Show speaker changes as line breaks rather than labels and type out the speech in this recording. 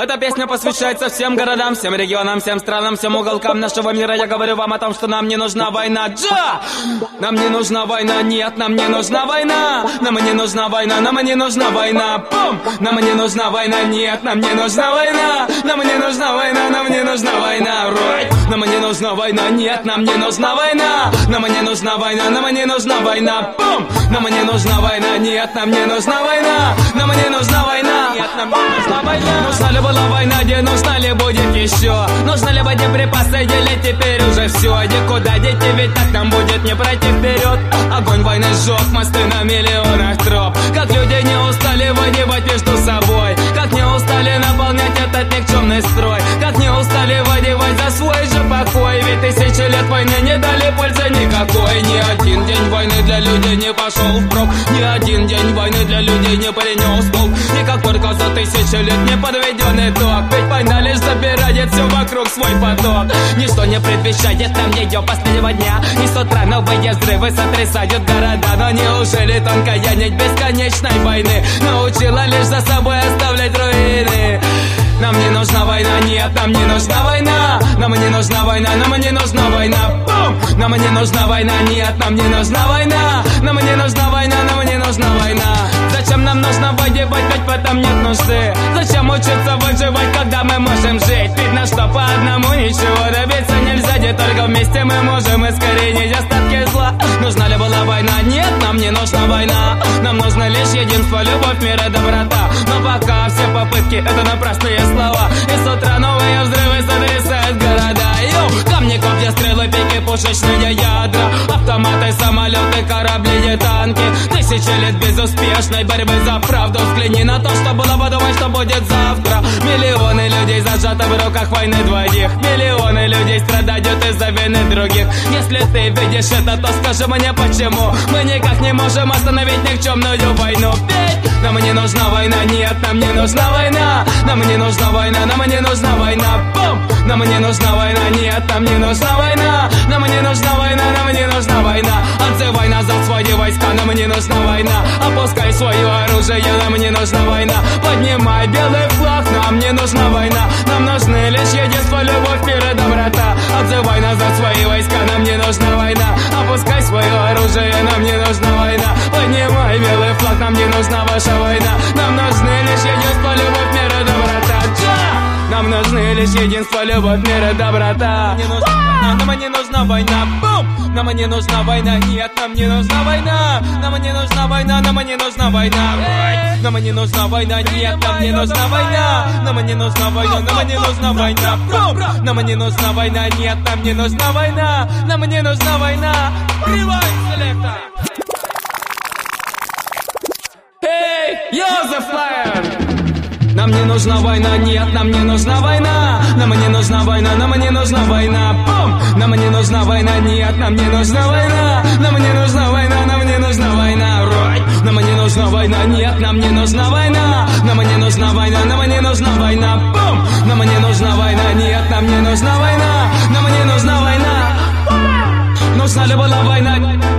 Эта песня посвящается всем городам, всем регионам, всем странам, всем уголкам нашего мира. Я говорю вам о том, что нам не нужна война. Джа! Нам не нужна война, нет, нам не нужна война. Нам не нужна война, нам не нужна война. Пум! Нам не нужна война, нет, нам не нужна война. Нам не нужна война, нам не нужна война. Right! Нам не нужна война, нет, нам не нужна война. Нам не нужна война, нам не нужна война. Пум! Нам не нужна война, нет, нам не нужна война. Нам не нужна война, нет, нам не нужна война. Была война, где нужна ли будет еще? Нужно ли боеприпасы делить теперь уже все? Где куда дети, ведь так нам будет не пройти вперед. Огонь войны сжег мосты на миллионах троп. Как люди не устали воевать между собой. Как не устали наполнять этот никчемный строй. Как не устали воевать за свой же покой. Ведь тысячи лет войны не дали пользы никакой. Ни один день войны для людей не пошел впрок. Ни один день войны для людей не принес только за тысячи лет не подведен итог. Ведь война лишь забирает все вокруг свой поток. Ничто не предвещает нам ее последнего дня. И с утра новые взрывы сотрясают города. Но неужели тонкая нить бесконечной войны научила лишь за собой оставлять руины? Нам не нужна война, нет, нам не нужна война Нам не нужна война, нам не нужна война Бум! Нам не нужна война, нет, нам не нужна война Нам не нужна война, нам не нужна война Зачем нам нужно воевать, ведь в этом нет нужды? Зачем учиться выживать, когда мы можем жить? Видно, что по одному ничего добиться нельзя Не только вместе мы можем искоренить остатки зла. Нужна ли была война? Нет, нам не нужна война. Нам нужно лишь единство, любовь, мир и доброта. Но пока все попытки это напрасные слова. И с утра новые взрывы сотрясают города. Йоу, камни, копья, стрелы, пики, пушечные ядра Автоматы, самолеты, корабли и танки Тысячи лет безуспешной борьбы за правду Взгляни на то, что было, подумай, что будет завтра Миллионы людей зажаты в руках войны двоих Миллионы людей страдают из-за вины других Если ты видишь это, то скажи мне почему Мы никак не можем остановить никчемную войну Ведь нам не нужна война, нет, нам не нужна война Нам не нужна война, нам не нужна война Бум! Нам не нужна война, нет, нам не нужна война Нам не нужна война, нам не нужна война. Отзывай назад свои войска, нам не нужна война. Опускай свое оружие, нам не нужна война. Поднимай белый флаг, нам не нужна война. Нам нужны лишь единство, любовь, мир и доброта. Отзывай назад свои войска, нам не нужна война. Опускай свое оружие, нам не нужна война. Поднимай белый флаг, нам не нужна ваша война. Нам нужны нужны лишь единство, любовь, мир и доброта Мне нужна нам не нужна война Бум! Нам не нужна война, нет, нам не нужна война Нам не нужна война, нам не нужна война Нам не нужна война, нет, нам не нужна война Нам не нужна война, нам не нужна война Бум! Нам не нужна война, нет, нам не нужна война Нам не нужна война Rewind selector Нам не нужна война, нет, нам не нужна война Нам не нужна война, нам не нужна война Бум! Нам не нужна война, нет, нам не нужна война Нам не нужна война, нам не нужна война right. Нам не нужна война, нет, нам не нужна война Нам не нужна война, нам не нужна война Бум! Нам не нужна война, нет, нам не нужна война Нам не нужна война Нужна ли была война?